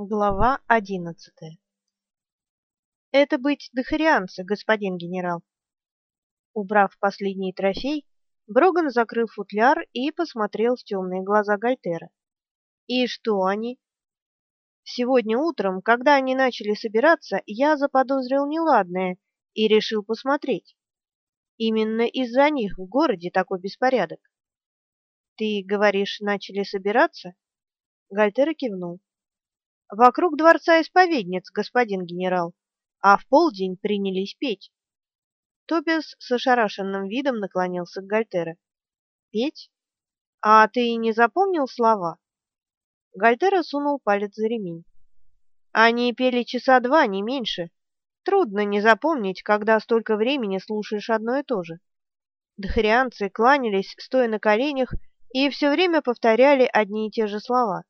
Глава одиннадцатая. Это быть дохарианцы, господин генерал. Убрав последний трофей, Броган закрыл футляр и посмотрел в темные глаза Гальтера. И что они? Сегодня утром, когда они начали собираться, я заподозрил неладное и решил посмотреть. Именно из-за них в городе такой беспорядок. Ты говоришь, начали собираться? Гальтера кивнул. Вокруг дворца исповедниц, господин генерал, а в полдень принялись петь. Тобиас с ошарашенным видом наклонился к Гальтере. Петь? А ты не запомнил слова? Гальтера сунул палец за ремень. Они пели часа два, не меньше. Трудно не запомнить, когда столько времени слушаешь одно и то же. Дхарианцы кланялись, стоя на коленях, и все время повторяли одни и те же слова.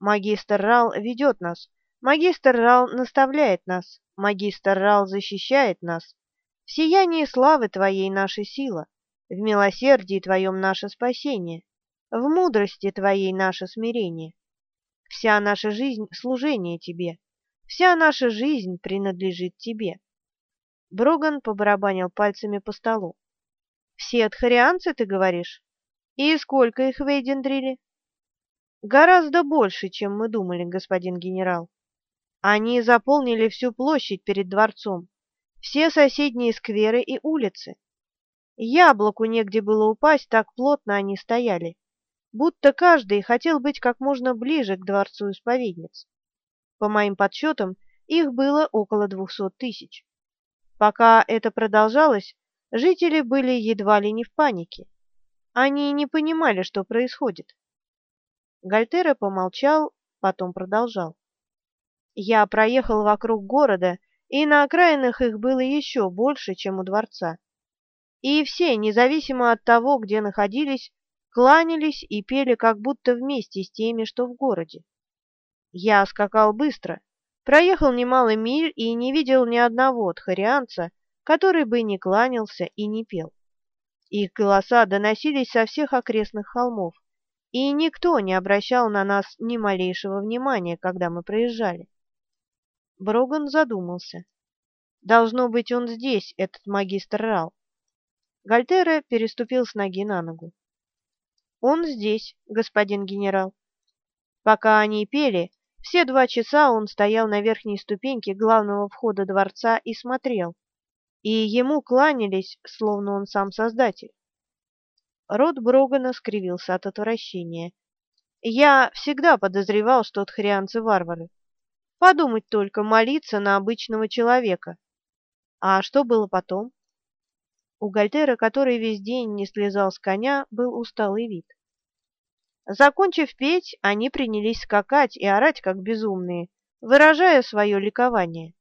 Магистр Рал ведет нас. Магистр Рал наставляет нас. Магистр Рал защищает нас. В сиянии славы Твоей наша сила, в милосердии Твоем наше спасение, в мудрости Твоей наше смирение. Вся наша жизнь — служение Тебе, вся наша жизнь принадлежит Тебе. Броган побарабанил пальцами по столу. «Все отхарианцы, ты говоришь? И сколько их в Эйдендриле?» Гораздо больше, чем мы думали, господин генерал. Они заполнили всю площадь перед дворцом, все соседние скверы и улицы. Яблоку негде было упасть, так плотно они стояли, будто каждый хотел быть как можно ближе к дворцу исповедниц. По моим подсчетам, их было около двухсот тысяч. Пока это продолжалось, жители были едва ли не в панике. Они не понимали, что происходит. Гальтера помолчал, потом продолжал. Я проехал вокруг города, и на окраинах их было еще больше, чем у дворца. И все, независимо от того, где находились, кланялись и пели как будто вместе с теми, что в городе. Я скакал быстро, проехал немало миль и не видел ни одного тхарианца, который бы не кланялся и не пел. Их голоса доносились со всех окрестных холмов и никто не обращал на нас ни малейшего внимания, когда мы проезжали. Броган задумался. Должно быть, он здесь, этот магистр Рал. Гальтера переступил с ноги на ногу. Он здесь, господин генерал. Пока они пели, все два часа он стоял на верхней ступеньке главного входа дворца и смотрел, и ему кланялись, словно он сам создатель. Рот Брогана скривился от отвращения. Я всегда подозревал, что тхрианцы варвары. Подумать только, молиться на обычного человека. А что было потом? У Гальтера, который весь день не слезал с коня, был усталый вид. Закончив петь, они принялись скакать и орать, как безумные, выражая свое ликование.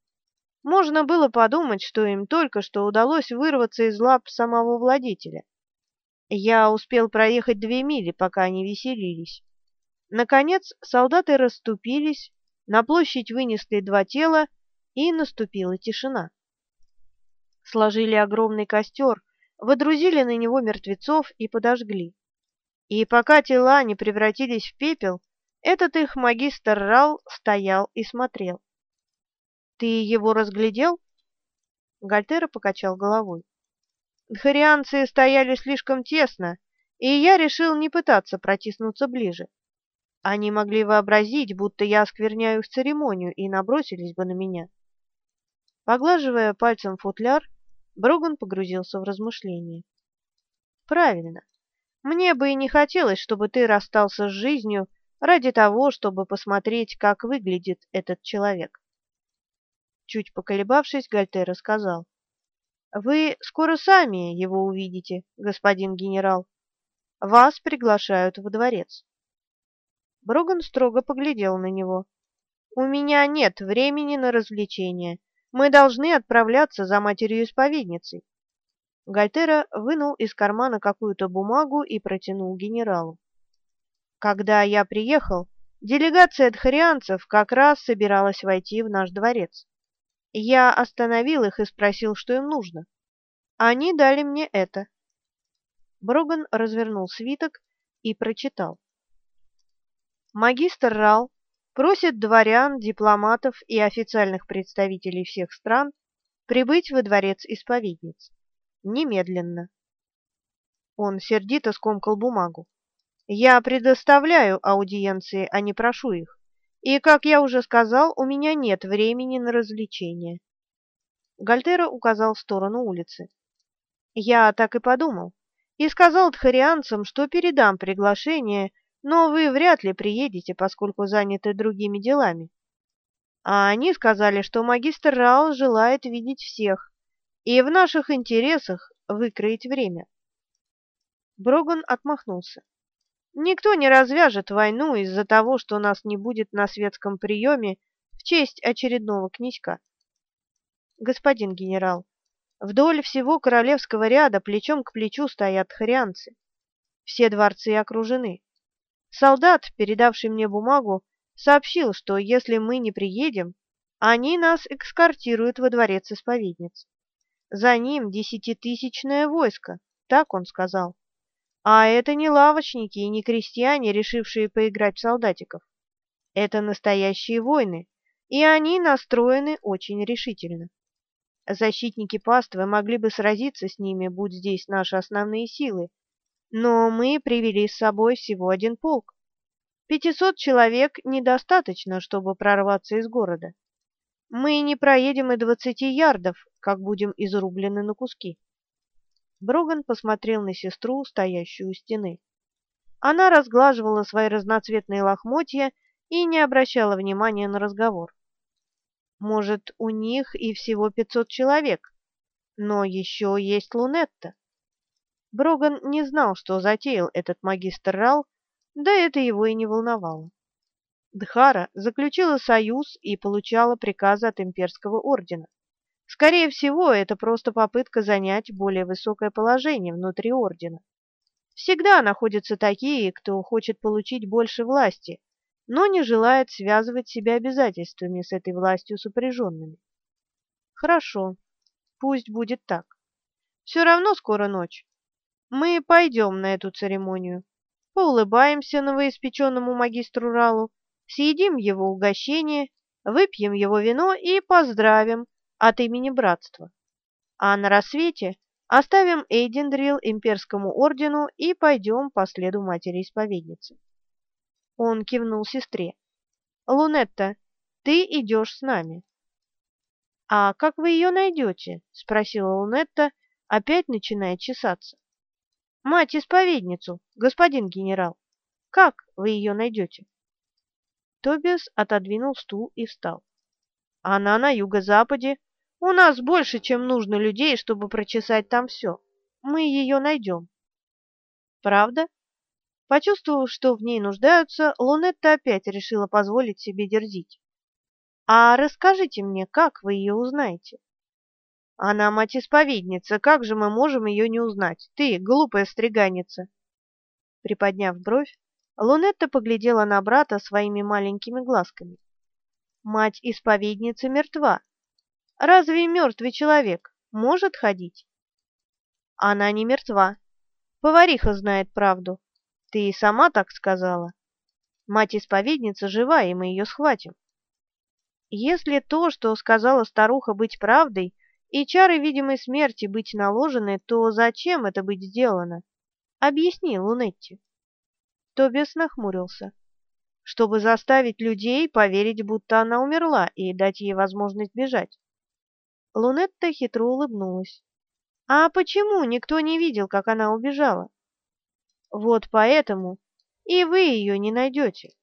Можно было подумать, что им только что удалось вырваться из лап самого владетеля. Я успел проехать две мили, пока они веселились. Наконец солдаты расступились, на площадь вынесли два тела, и наступила тишина. Сложили огромный костер, водрузили на него мертвецов и подожгли. И пока тела не превратились в пепел, этот их магистр Рал стоял и смотрел. «Ты его разглядел?» Гальтера покачал головой. Дхарианцы стояли слишком тесно, и я решил не пытаться протиснуться ближе. Они могли вообразить, будто я оскверняю их церемонию, и набросились бы на меня. Поглаживая пальцем футляр, Броган погрузился в размышления. «Правильно. Мне бы и не хотелось, чтобы ты расстался с жизнью ради того, чтобы посмотреть, как выглядит этот человек». Чуть поколебавшись, Гальтера сказал. Вы скоро сами его увидите, господин генерал. Вас приглашают во дворец. Броган строго поглядел на него. У меня нет времени на развлечения. Мы должны отправляться за матерью-исповедницей. Гальтера вынул из кармана какую-то бумагу и протянул генералу. Когда я приехал, делегация дхарианцев как раз собиралась войти в наш дворец. Я остановил их и спросил, что им нужно. Они дали мне это. Броган развернул свиток и прочитал. Магистр Рал просит дворян, дипломатов и официальных представителей всех стран прибыть во дворец исповедниц. Немедленно. Он сердито скомкал бумагу. Я предоставляю аудиенции, а не прошу их. И, как я уже сказал, у меня нет времени на развлечения. Гальтера указал в сторону улицы. Я так и подумал. И сказал тхарианцам, что передам приглашение, но вы вряд ли приедете, поскольку заняты другими делами. А они сказали, что магистр Раул желает видеть всех, и в наших интересах выкроить время. Броган отмахнулся. Никто не развяжет войну из-за того, что нас не будет на светском приеме в честь очередного князька. Господин генерал, вдоль всего королевского ряда плечом к плечу стоят хрянцы. Все дворцы окружены. Солдат, передавший мне бумагу, сообщил, что если мы не приедем, они нас экскортируют во дворец исповедниц. За ним десятитысячное войско, так он сказал. А это не лавочники и не крестьяне, решившие поиграть в солдатиков. Это настоящие войны, и они настроены очень решительно. Защитники паствы могли бы сразиться с ними, будь здесь наши основные силы, но мы привели с собой всего один полк. Пятисот человек недостаточно, чтобы прорваться из города. Мы не проедем и двадцати ярдов, как будем изрублены на куски. Броган посмотрел на сестру, стоящую у стены. Она разглаживала свои разноцветные лохмотья и не обращала внимания на разговор. Может, у них и всего пятьсот человек, но еще есть Лунетта. Броган не знал, что затеял этот магистр Рал, да это его и не волновало. Дхара заключила союз и получала приказы от имперского ордена. Скорее всего, это просто попытка занять более высокое положение внутри ордена. Всегда находятся такие, кто хочет получить больше власти, но не желает связывать себя обязательствами с этой властью сопряженными. Хорошо, пусть будет так. Все равно скоро ночь. Мы пойдем на эту церемонию, поулыбаемся новоиспеченному магистру Ралу, съедим его угощение, выпьем его вино и поздравим, от имени братства. А на рассвете оставим Эйдендрил имперскому ордену и пойдем по следу матери-исповедницы. Он кивнул сестре. «Лунетта, ты идешь с нами». «А как вы ее найдете?» — спросила Лунетта, опять начиная чесаться. «Мать-исповедницу, господин генерал. Как вы ее найдете?» Тобиас отодвинул стул и встал. «Она на юго-западе, у нас больше, чем нужно людей, чтобы прочесать там все. Мы ее найдем. Правда? Почувствовав, что в ней нуждаются, Лунетта опять решила позволить себе дерзить. А расскажите мне, как вы ее узнаете? Она мать-исповедница, как же мы можем ее не узнать? Ты, глупая стриганица. Приподняв бровь, Лунетта поглядела на брата своими маленькими глазками. Мать-исповедница мертва, Разве мертвый человек может ходить? Она не мертва. Повариха знает правду. Ты и сама так сказала. Мать-исповедница жива, и мы ее схватим. Если то, что сказала старуха, быть правдой, и чары видимой смерти быть наложены, то зачем это быть сделано? Объясни, Лунетти. Тобиас нахмурился. Чтобы заставить людей поверить, будто она умерла, и дать ей возможность бежать. Лунетта хитро улыбнулась. «А почему никто не видел, как она убежала?» «Вот поэтому и вы ее не найдете.